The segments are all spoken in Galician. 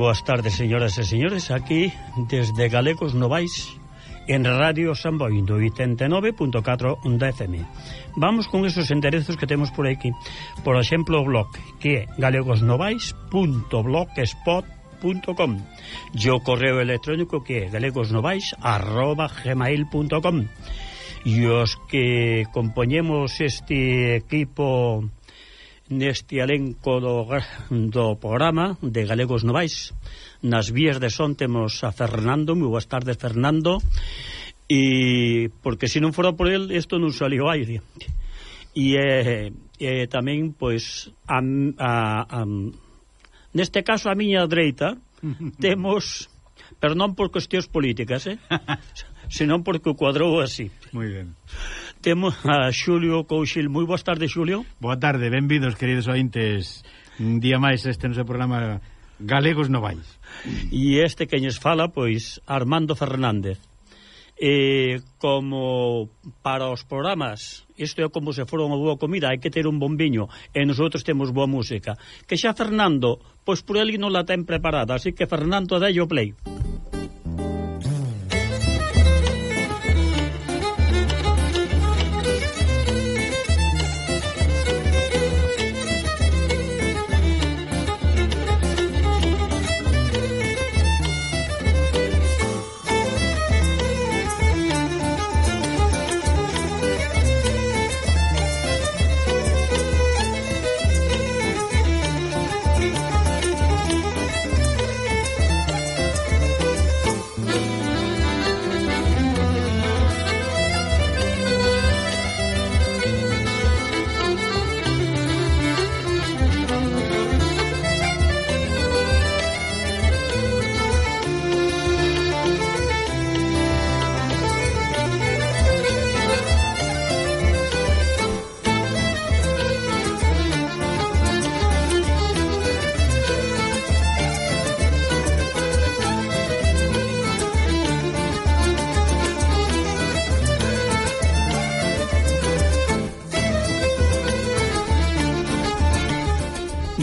boas tardes, señoras e señores, aquí desde Galegos Novais en Radio San Boindo 89.4 da FM. Vamos con esos enderezos que temos por aquí. Por exemplo, o blog que é galegosnovais.blogspot.com e o correo electrónico que é galegosnovais.gmail.com E os que compoñemos este equipo neste elenco do, do programa de Galegos Novais. Nas vías de son temos a Fernando, moi boas tardes Fernando, e porque se non fora por el isto non salió aire. E, eh, e tamén, pois, a, a, a, neste caso a miña dreita, temos, pero non por cuestións políticas, eh? senón porque o cuadrou así. Moi ben. Temos a Xulio Couchil. Moi boas tardes, Xulio. Boa tarde, benvidos, queridos ointes. Un día máis este noso programa Galegos Novais. E este queñes fala, pois, Armando Fernández. Eh, como para os programas, isto é como se for unha boa comida, hai que ter un bombiño, e nosotros temos boa música. Que xa Fernando, pois por ele non la ten preparada, así que Fernando, dai o play. Música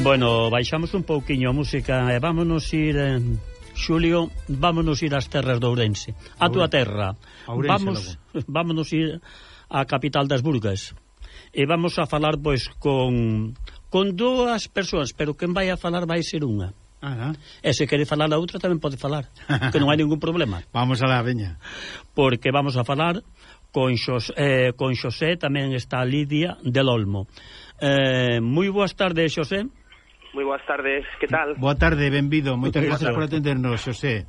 Bueno, baixamos un pouquiño a música e vámonos ir... Eh, Xulio, vámonos ir ás terras de Ourense. A túa terra. Ourense, Vamos, logo. vámonos ir á capital das Burgas. E vamos a falar, pois, con, con dúas persoas, pero quen vai a falar vai ser unha. Ah, E se quere falar a outra tamén pode falar, que non hai ningún problema. vamos a la veña. Porque vamos a falar con Xosé, eh, con Xosé tamén está Lidia del Olmo. Eh, moi boas tardes, Xosé. Moi boas tardes, que tal? Boa tarde, benvido, moitas gracias por atendernos, Xosé.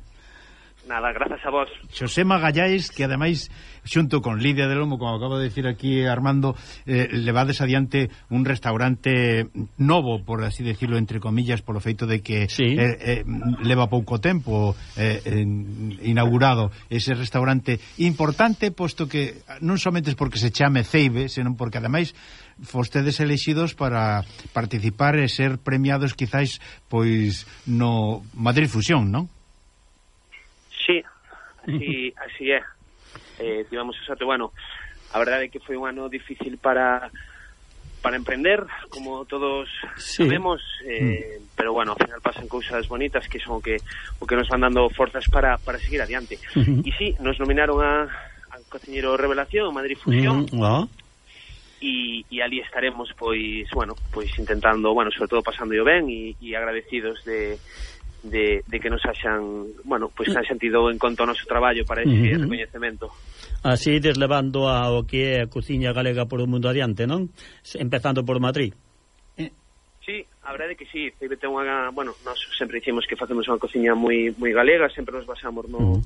Nada, grazas a vos. Xosé Magallais, que ademais, xunto con Lidia de Lomo, como acaba de decir aquí Armando, eh, levades adiante un restaurante novo, por así decirlo, entre comillas, polo feito de que sí. eh, eh, leva pouco tempo eh, eh, inaugurado ese restaurante importante, posto que non somente porque se chame Ceibe, senón porque ademais fostedes elexidos para participar e ser premiados quizáis pois no Madrid Fusión, non? así, así é. Eh, tivemos o sorte, bueno, a verdade é que foi un ano difícil para para emprender, como todos sí. sabemos, eh, mm. pero bueno, ao final pasan cousas bonitas que son o que o que nos van dando forzas para, para seguir adiante. Uh. E sí, nos nominaron a, a Cociñero Revelación, Madrid Fusión, mm, oh. e, e ali estaremos, pois, bueno, pois intentando, bueno, sobre todo pasando yo ben e, e agradecidos de de, de que nos haxan, bueno, pois pues, han sentido en conto o noso traballo para ese uh -huh. recoñecemento. Así deslevando ao que é a cociña galega por o mundo adiante, non? Empezando por Madrid. Eh. Sí, a verdade que sí, Ceibe ten unha, bueno, nós sempre dicimos que facemos unha cociña moi moi galega, sempre nos basamos no uh -huh.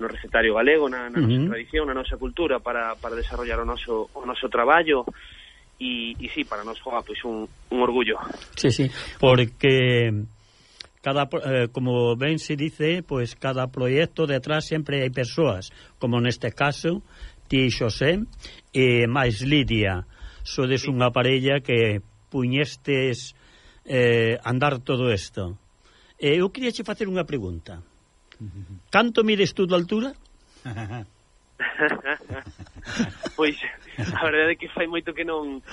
no recetario galego, na, na uh -huh. nosa tradición, na nosa cultura para, para desarrollar o noso o noso traballo e, e sí, para nós joga pois un, un orgullo. Sí, sí, porque Cada, eh, como ben se dice, pois cada proyecto detrás sempre hai persoas, como neste caso, ti Xosé e máis Lidia. Sodes unha parella que puñestes eh, andar todo isto. E eh, eu queria che facer unha pregunta. Canto mides tú de altura? Pois a verdade é que fai moito que non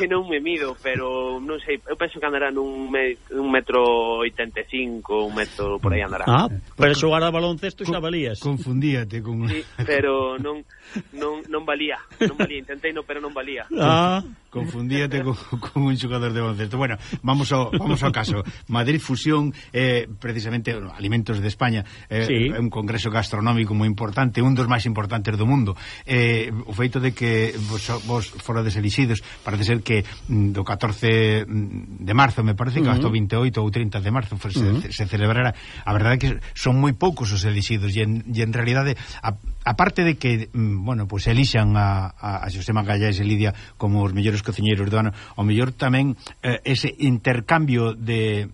que non me mido, pero non sei, eu penso que andará nun me, un metro 85, un metro por aí andará. Ah, eh, pero xogar a baloncesto xa valías. Confundíate con sí, pero non non non valía, non valía, intentei no, pero non valía. Ah, confundíate con, con un xogador de baloncesto. Bueno, vamos ao vamos ao caso. Madrid Fusión eh, precisamente Alimentos de España, eh, sí. un congreso gastronómico moi importante, un dos máis importantes do mundo. Eh, o feito de que vos, vos forades elixidos parece ser que mm, do 14 mm, de marzo, me parece, que uh -huh. hasta o 28 ou 30 de marzo se, uh -huh. se celebrará a verdade é que son moi poucos os elixidos e en, e en realidade a, aparte de que, mm, bueno, pues elixan a, a, a José Magallés e Lidia como os mellores cociñeiros do ano, o mellor tamén eh, ese intercambio de,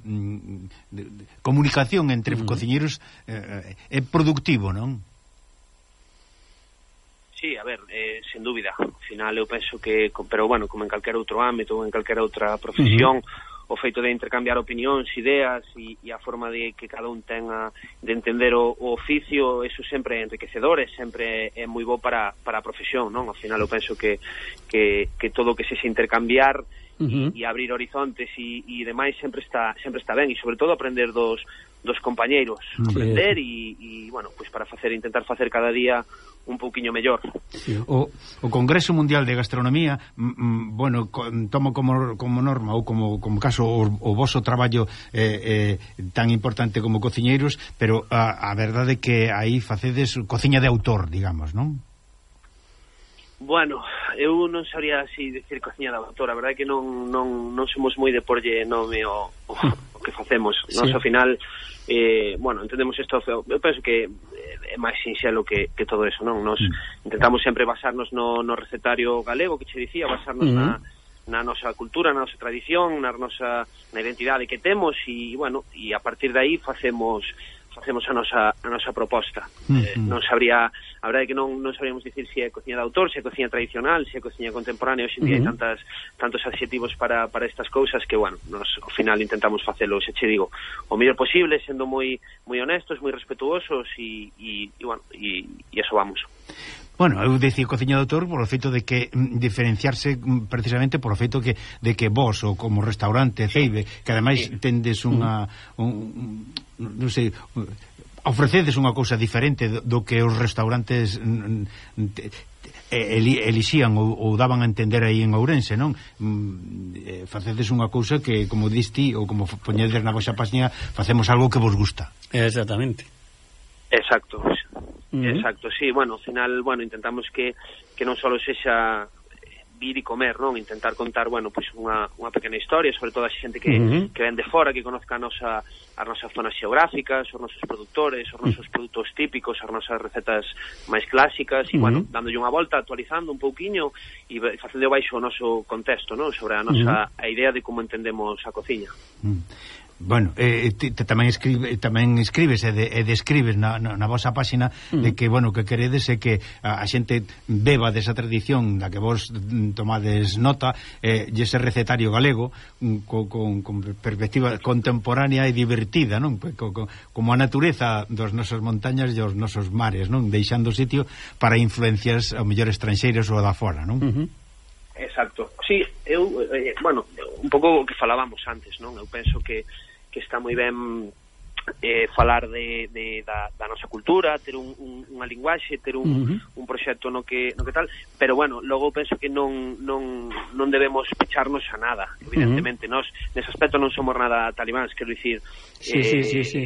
de, de comunicación entre uh -huh. cociñeiros eh, eh, é productivo, non? Sí, a ver, eh, sen dúbida. Al final eu penso que, pero bueno, como en calquera outro ámbito ou en calquera outra profesión, uh -huh. o feito de intercambiar opinións, ideas e, e a forma de que cada un ten a, de entender o, o oficio, eso sempre é enriquecedor, é sempre é moi bo para, para a profesión, non? Ao final eu penso que, que, que todo o que se se intercambiar Uh -huh. e abrir horizontes e, e demais sempre está sempre está ben e sobre todo aprender dos dos compañeiros, aprender e, e bueno, pois para facer intentar facer cada día un pouquiño mellor. O, o Congreso Mundial de Gastronomía, mm, bueno, tomo como, como norma ou como, como caso o, o vosso traballo eh, eh, tan importante como cociñeiros, pero a, a verdade que aí facedes cociña de autor, digamos, non? Bueno, eu non sabría así decir cociña de autor, a verdade que non, non, non somos moi de porlle nome o, o que facemos. Sí. Nos ao final eh, bueno, entendemos isto, eu penso que eh, é máis sinxelo que, que todo eso, non? Nos mm. intentamos sempre basarnos no, no recetario galego que che dicía, basarnos mm. na mm-hmm. na nosa cultura, na nosa tradición, na nosa na identidade que temos e, bueno, e a partir de aí facemos facemos a nosa, a nosa proposta. Uh -huh. eh, non sabría, a verdade que non, non sabríamos dicir se é cociña de autor, se é cociña tradicional, se é cociña contemporánea, hoxe en día uh -huh. hai mm-hmm. tantas, tantos adxetivos para, para estas cousas que, bueno, nos, ao final intentamos facelo, se che digo, o mellor posible, sendo moi moi honestos, moi respetuosos e, e, e bueno, e, e eso vamos. Bueno, eu dicía cociña do autor por o feito de que mm, diferenciarse mm, precisamente por o feito que, de que vos, ou como restaurante, Ceibe, que ademais tendes unha... Mm. Un, non sei ofrecedes unha cousa diferente do que os restaurantes elixían ou, ou daban a entender aí en Ourense, non? Eh, facedes unha cousa que, como diste, ou como poñedes na vosa página, facemos algo que vos gusta. Exactamente. Exacto, Uh -huh. Exacto, sí, bueno, ao final, bueno, intentamos que, que non só sexa vir e comer, non? Intentar contar, bueno, pois pues unha, unha pequena historia, sobre todo a xente que, uh -huh. que ven de fora, que conozca a nosa, as nosas zonas xeográficas, os nosos produtores, os nosos produtos típicos, as nosas recetas máis clásicas, e, uh -huh. bueno, dándolle unha volta, actualizando un pouquiño e facendo baixo o noso contexto, non? Sobre a nosa uh -huh. a idea de como entendemos a cociña. Uh -huh. Bueno, eh, te, te tamén escribe tamén escribes e, de, e describes na, na, na vosa páxina mm. de que bueno, que queredes é que a, a xente beba desa tradición da que vos mm, tomades nota, eh ese recetario galego mm, co, con, con perspectiva contemporánea e divertida, non? Co, co, como a natureza dos nosos montañas e os nosos mares, non? Deixando sitio para influencias ao mellor estranxeiras ou da fora, non? Mm -hmm. Exacto. Sí, eu, eh, bueno, un pouco o que falábamos antes, non? Eu penso que que está moi ben eh, falar de, de, da, da nosa cultura, ter un, un, unha linguaxe, ter un, uh -huh. un proxecto no que, no que tal, pero bueno, logo penso que non, non, non debemos pecharnos a nada, evidentemente, uh -huh. nós nese aspecto non somos nada talibáns, quero dicir, sí, eh, sí, sí, eh, sí.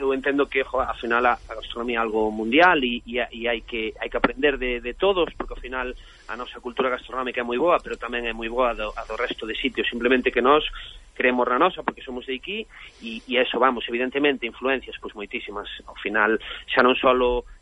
eu entendo que jo, ao final a, a gastronomía é algo mundial e, e, e hai, que, hai que aprender de, de todos, porque ao final a nosa cultura gastronómica é moi boa, pero tamén é moi boa do, a do resto de sitios, simplemente que nós creemos na nosa porque somos de aquí e, e eso vamos, evidentemente, influencias pois moitísimas, ao final xa non só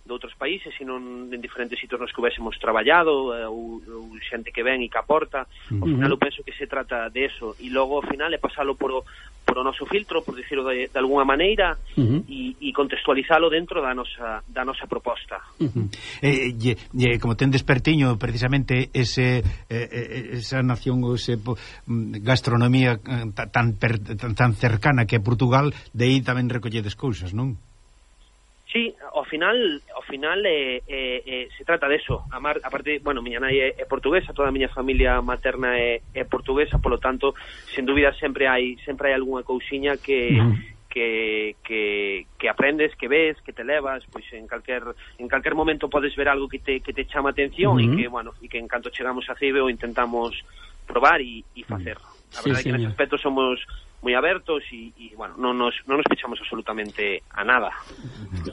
de outros países, sino en diferentes sitios nos que hubiésemos traballado eh, ou, ou xente que ven e que aporta. Ao final eu penso que se trata de eso. E logo ao final é pasalo por o, por o noso filtro, por dicirlo de, de alguna maneira, uh -huh. e, e contextualizalo dentro da nosa, da nosa proposta. Uh -huh. eh, ye, ye, como ten despertiño precisamente ese, eh, eh esa nación ou ese po, mm, gastronomía eh, tan, per, tan, tan cercana que é Portugal, de aí tamén recolledes cousas, non? Sí, ao final, ao final eh, eh, eh, se trata de eso. Amar, aparte, bueno, miña nai é, é portuguesa, toda a miña familia materna é, é portuguesa, polo tanto, sen dúbida sempre hai sempre hai algunha cousiña que mm. Que, que, que aprendes, que ves, que te levas, pois en calquer en calquer momento podes ver algo que te, que te chama atención uh mm -huh. e que, bueno, e que en canto chegamos a Cibe o intentamos probar e, e facer. Uh -huh. A verdade sí, que neste aspecto somos moi abertos e, e bueno, non nos, non nos pechamos absolutamente a nada.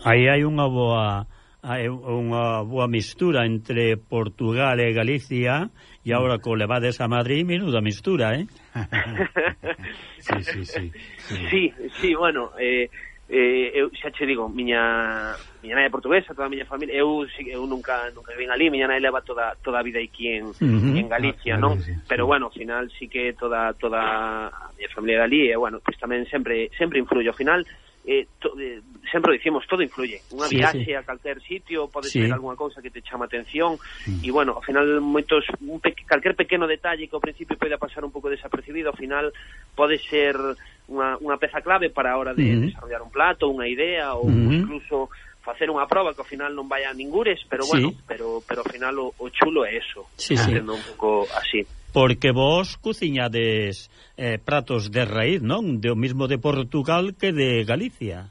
Aí hai unha boa hai unha boa mistura entre Portugal e Galicia e agora co levades a Madrid, menuda mistura, eh? sí, sí, sí, sí. Sí, sí, bueno, eh, eh, eu xa che digo, miña miña nai é portuguesa, toda a miña familia, eu eu nunca nunca vin ali, miña nai leva toda toda a vida aquí en, uh -huh. en Galicia, ah, non? Sí. Pero bueno, ao final sí que toda toda a miña familia é ali, e bueno, pois pues tamén sempre sempre influye ao final eh, to, eh, sempre dicimos, todo influye. Unha sí, viaxe sí. a calquer sitio, pode sí. ser algunha cousa que te chama atención, e mm. bueno, ao final moitos un pe calquer pequeno detalle que ao principio poida pasar un pouco desapercibido, ao final pode ser unha, unha peza clave para a hora de mm -hmm. desarrollar un plato, unha idea ou mm -hmm. incluso facer unha proba que ao final non vai a ningures, pero bueno, sí. pero pero ao final o, o chulo é eso, sí, sí. un pouco así porque vos cociñades eh, pratos de raíz, non? Do mismo de Portugal que de Galicia.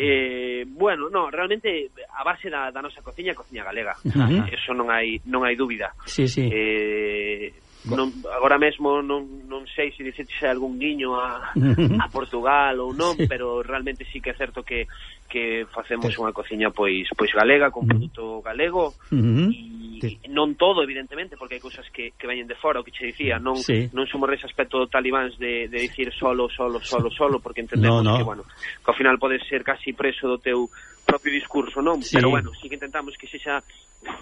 Eh, bueno, no, realmente a base da, da nosa cociña é cociña galega. Uh -huh. Eso non hai non hai dúbida. Sí, sí. Eh, non, agora mesmo non, non sei se dixetes algún guiño a, a Portugal ou non, sí. pero realmente sí que é certo que que facemos sí. unha cociña pois pois galega con mm. produto galego uh -huh. e sí. non todo evidentemente porque hai cousas que, que veñen de fora, o que che dicía, mm, non sí. non somos ese aspecto talibáns de, de dicir solo, solo, solo, solo porque entendemos no, no. que bueno, que ao final podes ser casi preso do teu propio discurso, non? Sí. Pero bueno, sí que intentamos que sexa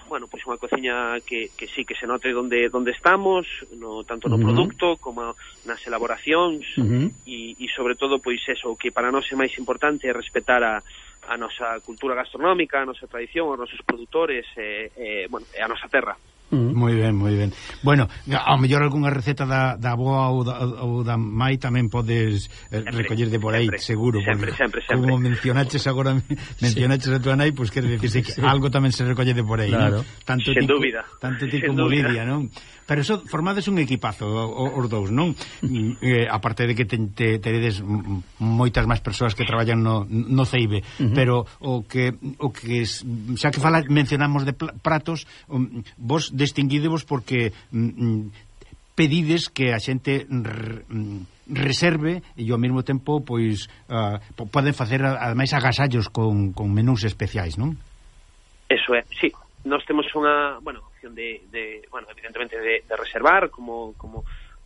bueno, pois pues unha cociña que, que sí que se note onde onde estamos, no tanto no uh -huh. produto como nas elaboracións uh -huh. e, e sobre todo pois eso, que para nós é máis importante é respetar a a nosa cultura gastronómica, a nosa tradición, os nosos produtores e, eh, bueno, e a nosa terra. Mm. Moi ben, moi ben. Bueno, ao mellor algunha receta da, da boa ou da, ou da mai tamén podes eh, recoller de por aí, sempre, seguro. Sempre, sempre, sempre. Como mencionaches agora, mencionaches sí. a tua nai, pois pues, quer dicirse que sí. algo tamén se recolle de por aí. Claro. ¿no? Tanto Sen ti, dúbida. Tanto ti Sen como dúbida. Lidia, non? Pero eso, formades un equipazo, os dous, non? eh, aparte de que te, te, teredes moitas máis persoas que traballan no, no CEIBE, uh -huh. pero o que, o que xa que fala, mencionamos de platos, vos de distinguídevos porque mm, mm, pedides que a xente mm, reserve e ao mesmo tempo pois uh, poden facer ademais agasallos con, con menús especiais, non? Eso é, sí. Nós temos unha, bueno, opción de, de bueno, evidentemente de, de reservar como como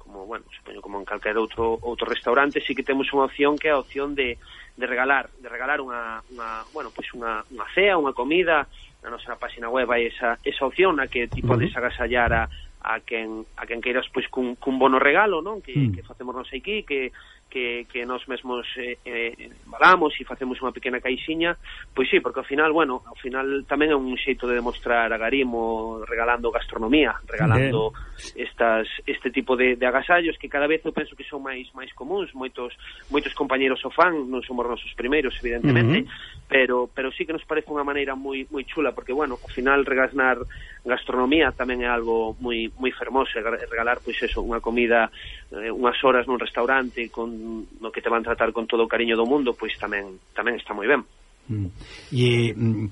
como, bueno, supoño como en calquer outro outro restaurante, sí que temos unha opción que é a opción de, de regalar, de regalar unha, unha bueno, pois pues unha, unha cea, unha comida na nosa página web hai esa, esa opción a que ti podes agasallar a, a quen, a quen queiras pois cun, cun bono regalo, non? Que, mm. que facemos non sei que, que que, que nós mesmos eh, eh, valamos e facemos unha pequena caixiña, pois sí, porque ao final, bueno, ao final tamén é un xeito de demostrar agarimo regalando gastronomía, regalando Bien. estas este tipo de, de agasallos que cada vez eu penso que son máis máis comuns, moitos moitos compañeiros o fan, non somos nosos primeiros, evidentemente, uh -huh. pero pero sí que nos parece unha maneira moi moi chula porque bueno, ao final regalar gastronomía tamén é algo moi moi fermoso, regalar pois eso, unha comida eh, unhas horas nun restaurante con no que te van tratar con todo o cariño do mundo, pois tamén tamén está moi ben. Mm. E mm,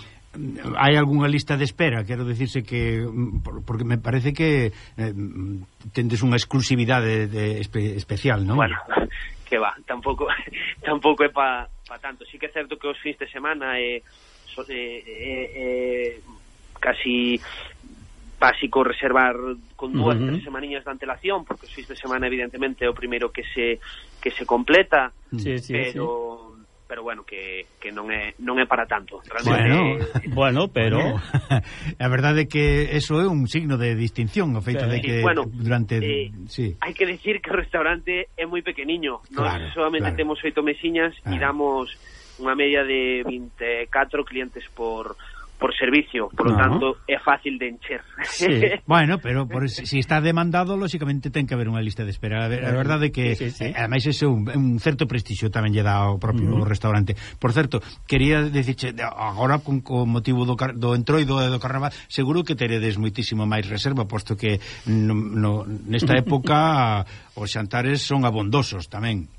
hai algunha lista de espera, quero dicirse que mm, porque me parece que eh, mm, tendes unha exclusividade de, de espe, especial, non? Bueno, que va, tampouco tampouco é pa, pa tanto. Sí que é certo que os fins de semana é eh, so, eh, eh, eh, casi básico reservar con dúas, uh -huh. tres semaniñas de antelación, porque o seis de semana evidentemente é o primeiro que se que se completa, mm. sí, sí, pero sí. pero bueno, que, que non é non é para tanto, realmente. Bueno, bueno pero a verdade é que eso é un signo de distinción, o feito sí. de que sí, bueno, durante eh, sí. hai que decir que o restaurante é moi pequeniño, claro, nós solamente claro. temos oito mesiñas claro. e ah. damos unha media de 24 clientes por por servicio, por no. lo tanto é fácil de encher. Sí. bueno, pero por, si está demandado, lóxicamente ten que haber unha lista de espera. A, ver, a verdade que sí, sí, sí. ademais ese un, un certo prestixio tamén lle dá ao propio uh -huh. restaurante. Por certo, quería dicirche agora con, con motivo do, do entroido e do carnaval, seguro que teredes moitísimo máis reserva, posto que no, no, nesta época os xantares son abondosos tamén.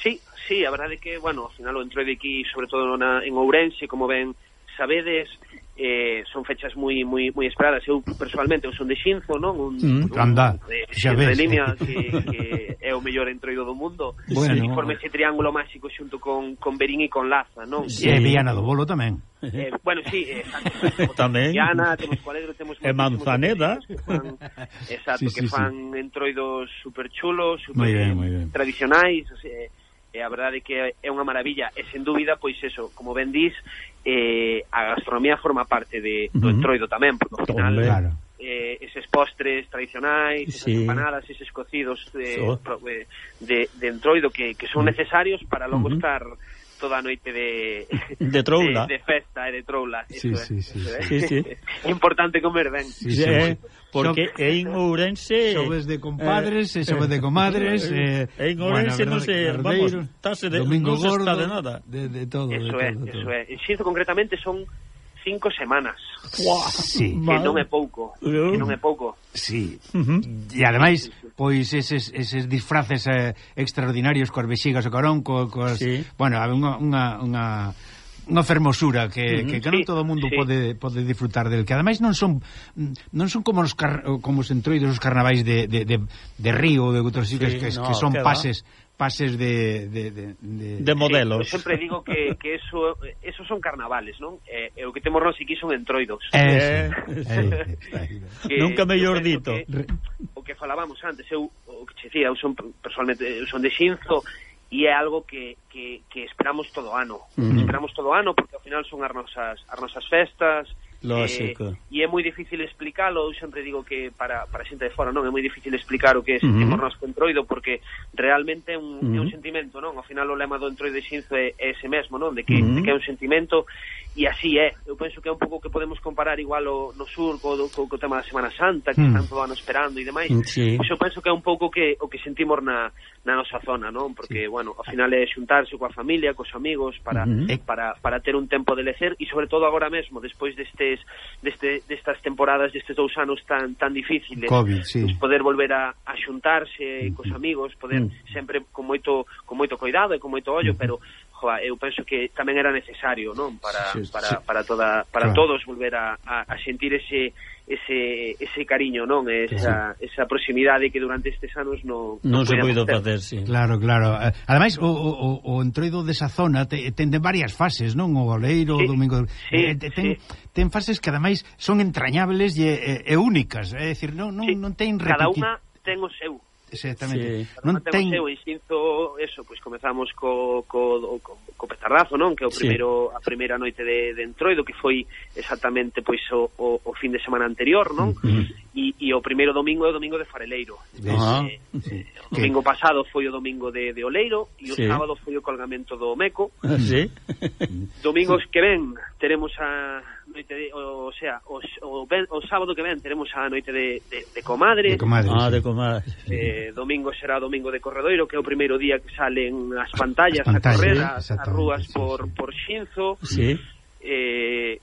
Sí, sí, a verdade é que, bueno, ao final o entroido aquí, sobre todo na, en Ourense, como ven sabedes eh, son fechas moi moi moi esperadas. Eu personalmente eu son de Xinzo, non? Un, mm, un anda, de, xa ves. de línea que, que é o mellor entroido do mundo. Bueno, e forme ese triángulo máxico xunto con con Berín e con Laza, non? Sí, e Viana do Bolo tamén. Eh, bueno, sí, eh, exacto, tamén. Viana, temos Cualedro, temos E Manzaneda. Que fan, exacto, sí, sí, que fan sí. entroidos superchulos, super, chulos, super bien, tradicionais, o sea, e a verdade é que é unha maravilla e sen dúbida pois eso, como ben dís, eh, a gastronomía forma parte de, do uh -huh. entroido tamén, porque ao final claro. eh, eses postres tradicionais, esas sí. empanadas, eses cocidos eh, so. pro, eh, de, de entroido que, que son necesarios para logo uh -huh. estar toda a noite de de troula. De, de festa e de troula, eh. sí, eso sí, é. Sí, eso sí, é. sí, sí. Importante comer ben. Sí, sí, eh, porque so, en Ourense xoves de compadres, eh, xoves de comadres, eh, eh en Ourense bueno, non se, vamos, tase de domingo no gordo, está de nada, de, de todo, eso de todo, é. Eso é. En Xinzo concretamente son cinco semanas. Sí. Que non é pouco, uh. que non é pouco. Sí. Uh -huh. E ademais, pois eses, eses disfraces eh, extraordinarios coas vexigas o carón, co, coas, sí. bueno, unha unha unha unha fermosura que, uh -huh. que, que non sí, todo o mundo sí. pode pode disfrutar del que ademais non son non son como os car, como os entroidos os carnavais de, de, de, de Río ou de outros sitios sí, que, no, que son queda. pases pases de, de, de, de... de modelos. Sí, eu sempre digo que, que eso, eso son carnavales, non? E, eh, e o que temos nós aquí son entroidos. Eh, eh, eh, Nunca mellor dito. Que, o que falábamos antes, eu, o que che dicía, eu son personalmente, eu son de Xinzo, e é algo que, que, que esperamos todo ano. Mm. Esperamos todo ano, porque ao final son as nosas, as nosas festas, Lógico. Eh, e é moi difícil explicalo, eu sempre digo que para, para xente de fora, non, é moi difícil explicar o que é sentirnos uh -huh. co entroido, porque realmente é un, uh -huh. é un sentimento, non? Ao final o lema do entroido de Xinzo é, é ese mesmo, non? De que, uh -huh. de que é un sentimento e así é. Eu penso que é un pouco que podemos comparar igual o, no sur co, co, co tema da Semana Santa, que mm. están todo ano esperando e demais. Mm, sí. Pois eu penso que é un pouco que o que sentimos na, na nosa zona, non? Porque, sí. bueno, ao final é xuntarse coa familia, cos amigos, para, mm -hmm. Eh. para, para ter un tempo de lecer, e sobre todo agora mesmo, despois destes, deste, destas temporadas, destes dous anos tan, tan difíciles, COVID, sí. pues poder volver a, a xuntarse mm -hmm. cos mm. amigos, poder mm -hmm. sempre con moito, con moito cuidado e con moito ollo, mm -hmm. pero joa, eu penso que tamén era necesario, non, para sí, para sí. para toda para claro. todos volver a, a, a sentir ese ese ese cariño, non, esa sí. esa proximidade que durante estes anos non non, non se puido facer, sí. Claro, claro. Eh, ademais o o o entroido desa zona te, ten de varias fases, non? O Oleiro, sí, o domingo. Sí, eh, ten sí. ten fases que ademais son entrañables e, e, e únicas, eh, é dicir, non non sí. non ten repetido. Cada unha ten o seu exactamente. Sí. Non ten... Eu insinzo, eso, pois comezamos co, co, co, co petardazo, non? Que é o primeiro, sí. a primeira noite de, de Entroido, que foi exactamente pois o, o, o fin de semana anterior, non? Uh e, e o primeiro domingo é o domingo de Fareleiro. Uh -huh. eh, eh, o domingo ¿Qué? pasado foi o domingo de, de Oleiro, e o sí. sábado foi o colgamento do Meco. Sí. Mm. Domingos sí. que ven, teremos a noite de, o, o sea, o, o, o sábado que ven teremos a noite de, de, de comadres. De comadre. Ah, de comadres. Eh, domingo será domingo de corredoiro, que é o primeiro día que salen as pantallas, as pantallas a correr eh, as, as rúas por, por Xinzo. Sí. Eh,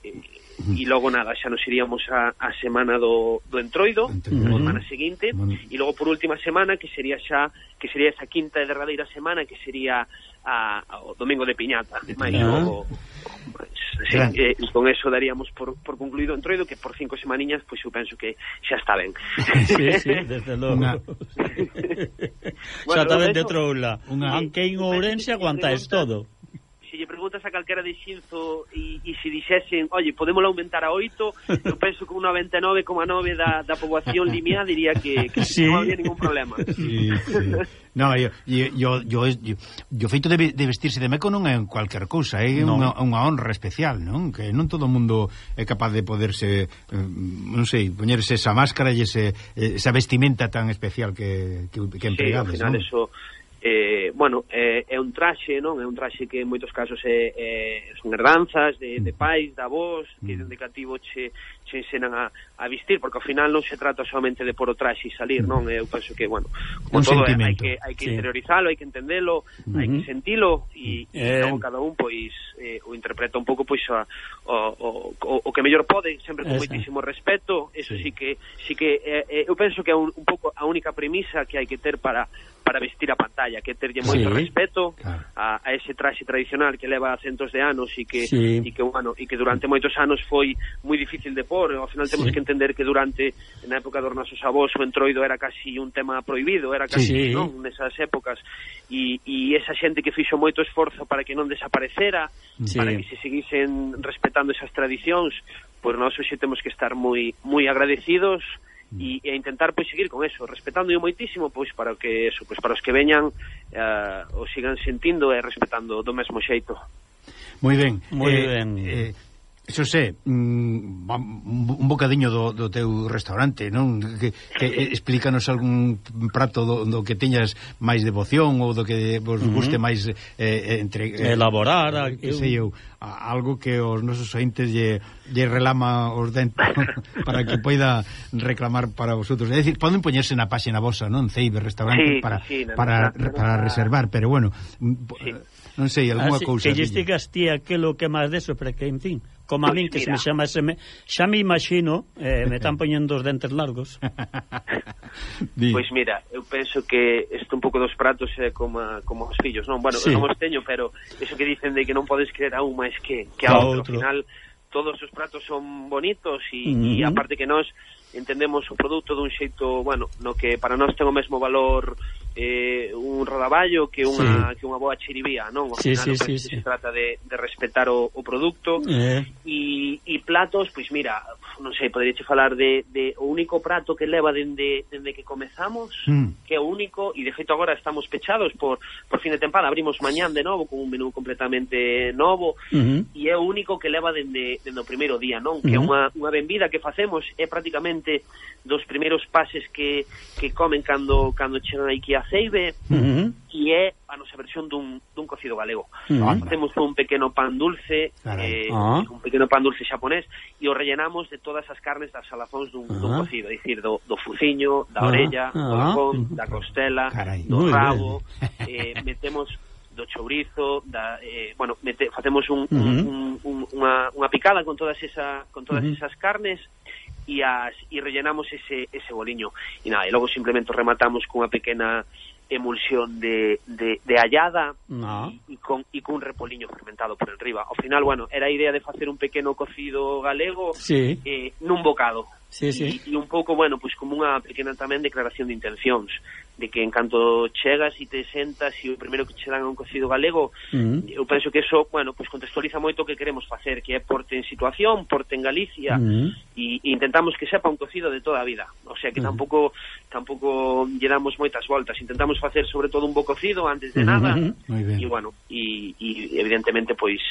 e logo nada, xa nos iríamos a, a semana do, do entroido, a semana seguinte, e logo por última semana que sería xa que sería esa quinta e derradeira semana que sería a, ao Domingo de Piñata. Mais o, Sí, eh, con eso daríamos por, por concluído o entroido que por cinco semaniñas, pois pues, eu penso que xa está ben. sí, sí, desde logo. Una... bueno, xa está ben de troula. Una... Aunque en Ourense aguantáis todo se lle preguntas a calquera de Xinzo e, e se dixesen, oye, podemos aumentar a 8, eu penso que un 99,9 da, da poboación limia diría que, que sí. non habría ningún problema. Sí, sí. No, yo, yo, yo, yo, yo feito de, de vestirse de meco non é cualquier cousa, é no. unha, unha honra especial, non? Que non todo o mundo é capaz de poderse, eh, non sei, poñerse esa máscara e ese, eh, esa vestimenta tan especial que, que, que empregades, sí, ao final non? Eso, eh, bueno, eh, é un traxe, non? É un traxe que en moitos casos é, é son herdanzas de, de mm. pais, da vós, que mm. dende cativo che, che ensenan a, a vestir, porque ao final non se trata solamente de por o traxe e salir, non? Eu penso que, bueno, como un todo, hai que, hai que sí. interiorizalo, hai que entendelo, uh -huh. hai que sentilo, e eh... logo cada un, pois, eh, o interpreta un pouco, pois, a, o, o, o, o que mellor pode, sempre con moitísimo respeto, eso sí, sí que, sí que eh, eh, eu penso que é un, un pouco a única premisa que hai que ter para para vestir a pantalla, que terlle moito sí, respeto claro. a, a ese traxe tradicional que leva centos de anos e que, sí. e que, bueno, e que durante moitos anos foi moi difícil de vapor, ao final temos sí. que entender que durante na época dos nosos avós o entroido era casi un tema prohibido, era casi, sí. non, nesas épocas. E, e esa xente que fixo moito esforzo para que non desaparecera, sí. para que se seguisen respetando esas tradicións, pois nós hoxe temos que estar moi moi agradecidos e, e a intentar pois seguir con eso, respetando moitísimo pois para que eso, pois para os que veñan eh, o sigan sentindo e respetando do mesmo xeito. Moi ben. Moi eh, ben. Eh, Xosé, mm, un bocadiño do, do teu restaurante, non? Que, que explícanos algún prato do, do que teñas máis devoción ou do que vos guste máis eh, eh entre eh, elaborar, eh, que sei eu, algo que os nosos ointes lle, lle relama os dentes para que poida reclamar para vosotros. É dicir, poden poñerse na páxina vosa, non? Ceibe restaurante sí, para sí, para, para, para reservar, pero bueno, sí. non sei, algunha ah, cousa. Que lle digas ti aquilo que máis deso, pero que en fin como a min que Mira. se me chama ese... Me, xa me imagino, eh, me están poñendo os dentes largos. Pois pues mira, eu penso que isto un pouco dos pratos é eh, como, como os fillos, non? Bueno, sí. non os teño, pero eso que dicen de que non podes creer a un máis que, que a, a outro. outro. Al final, todos os pratos son bonitos e, uh e aparte que nós entendemos o produto dun xeito, bueno, no que para nós ten o mesmo valor eh, un rodaballo que unha sí. que unha boa chiribía, non? O sí, final, sí, sí, se sí. trata de, de respetar o, o produto e eh. e, e platos, pois pues mira, non sei, poderíche falar de, de o único prato que leva dende, dende que comezamos, mm. que é o único, e de feito agora estamos pechados por, por fin de tempada, abrimos mañán de novo con un menú completamente novo, mm -hmm. e é o único que leva dende, dende o primeiro día, non? Que mm -hmm. é unha, unha benvida que facemos, é prácticamente dos primeiros pases que, que comen cando, cando chegan aquí a Ceibe, mm -hmm e é a nosa versión dun, dun cocido galego. Uh -huh. Facemos un pequeno pan dulce, eh, uh -huh. un pequeno pan dulce xaponés, e o rellenamos de todas as carnes das salazóns dun, uh -huh. dun cocido, é dicir, do, do fuciño, da orella, uh -huh. do lacón, da costela, Carai, do rabo, eh, metemos do chourizo, da, eh, bueno, mete, facemos un, uh -huh. un, un, unha, unha picada con todas esa, con todas uh -huh. esas carnes, e as e rellenamos ese ese boliño. E nada, e logo simplemente rematamos cunha pequena emulsión de, de, de allada no. e, e, con, e cun repoliño fermentado por enriba. Ao final, bueno, era a idea de facer un pequeno cocido galego sí. eh, nun bocado. Sí, sí. E, e un pouco, bueno, pois como unha pequena tamén declaración de intencións de que en canto chegas e te sentas e o primeiro que che dan é un cocido galego, uh -huh. eu penso que eso, bueno, pois contextualiza moito o que queremos facer, que é porte en situación, porte en Galicia, uh -huh. e, e intentamos que sepa un cocido de toda a vida. O sea, que uh -huh. tampouco tampouco lle damos moitas voltas, intentamos facer sobre todo un bo cocido antes de nada uh -huh. e bueno, e, e evidentemente pois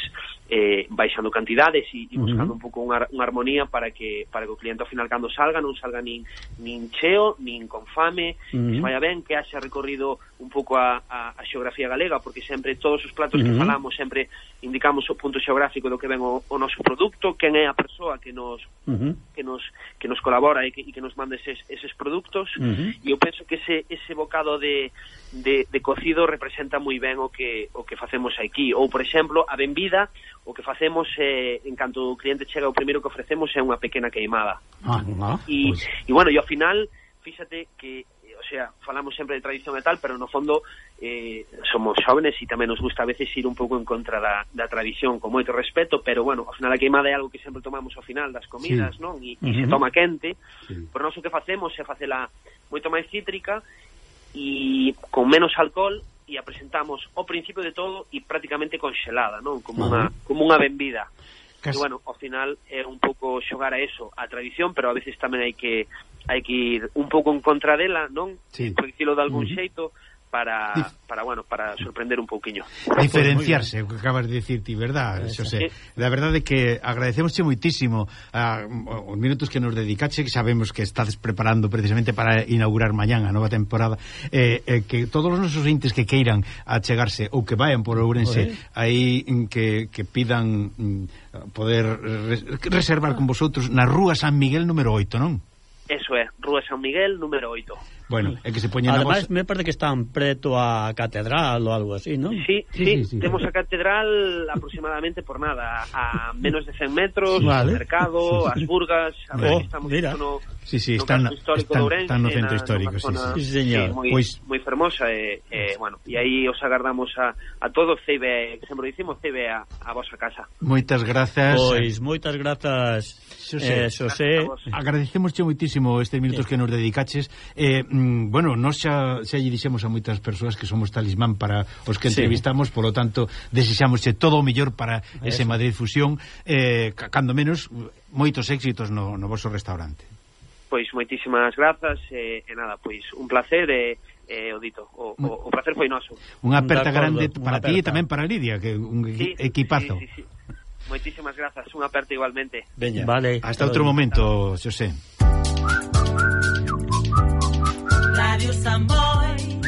eh, baixando cantidades e, e buscando uh -huh. un pouco unha, unha armonía para que para que o cliente ao final cando salga non salga nin, nin cheo, nin con fame, uh -huh. que se vaya ben, que haxa recorrido un pouco a, a, a xeografía galega, porque sempre todos os platos uh -huh. que falamos sempre indicamos o punto xeográfico do que ven o, o noso produto, quen é a persoa que nos uh -huh. que nos que nos colabora e que, e que nos manda eses, eses produtos uh -huh. e eu penso que ese, ese bocado de, de, de cocido representa moi ben o que, o que facemos aquí. Ou, por exemplo, a benvida, o que facemos eh, en canto o cliente chega, o primeiro que ofrecemos é unha pequena queimada. Ah, no, e, pues... e, bueno, e ao final, fíxate que eh, o sea, falamos sempre de tradición e tal, pero no fondo eh, somos xóvenes e tamén nos gusta a veces ir un pouco en contra da, da tradición con moito respeto, pero bueno, ao final a queimada é algo que sempre tomamos ao final das comidas, sí. non? E, uh -huh. se toma quente, sí. pero non o que facemos é facela moito máis cítrica e con menos alcohol e a presentamos ao principio de todo e prácticamente conxelada, non? Como unha como unha benvida. Casi. E bueno, ao final é un pouco xogar a eso, a tradición, pero a veces tamén hai que hai que ir un pouco en contra dela, non? Sí. Por dicilo de algún xeito, para, para bueno, para sorprender un pouquiño. Diferenciarse, o que acabas de dicir ti, verdad, Xosé? Da verdade que agradecemosche moitísimo a, os minutos que nos dedicache, que sabemos que estades preparando precisamente para inaugurar mañán a nova temporada, eh, eh, que todos os nosos entes que queiran achegarse ou que vayan por Ourense, aí mm, que, que pidan mm, poder reservar con vosotros na Rúa San Miguel número 8, non? Eso é, Rúa San Miguel número 8. Bueno, é que se poñen Ademais, vos... me parece que están preto a catedral ou algo así, non? Sí, sí, sí, sí, temos a catedral aproximadamente por nada, a menos de 100 metros, vale. o mercado, sí, sí. as burgas, a ver, oh, estamos mira. no Sí, sí, no están, histórico están, Ourense, están no centro histórico, sí, zona, sí, sí, señor. Sí, moi, pues... moi fermosa, e, eh, eh, bueno, e aí os agardamos a, a todos, CB, sempre dicimos, CB a, a vosa casa. Moitas grazas. Pois, moitas grazas, Xosé. Eh, Xosé. Agradecemos moitísimo estes minutos sí. que nos dedicaches. Eh, Mm, bueno, nós xa, xa lle dixemos a moitas persoas que somos talismán para os que entrevistamos, sí. polo tanto, desexámosche todo o mellor para ese Eso. Madrid Fusión, eh, cando menos, moitos éxitos no, no vosso restaurante. Pois moitísimas grazas, eh, e nada, pois un placer, e... Eh, eh o dito, o, o, o placer foi noso. Unha aperta grande para ti e tamén para Lidia, que un sí, equipazo. Sí, sí, sí. Moitísimas grazas, unha aperta igualmente. Veña. Vale, Hasta outro momento, Xosé. Flário Samói.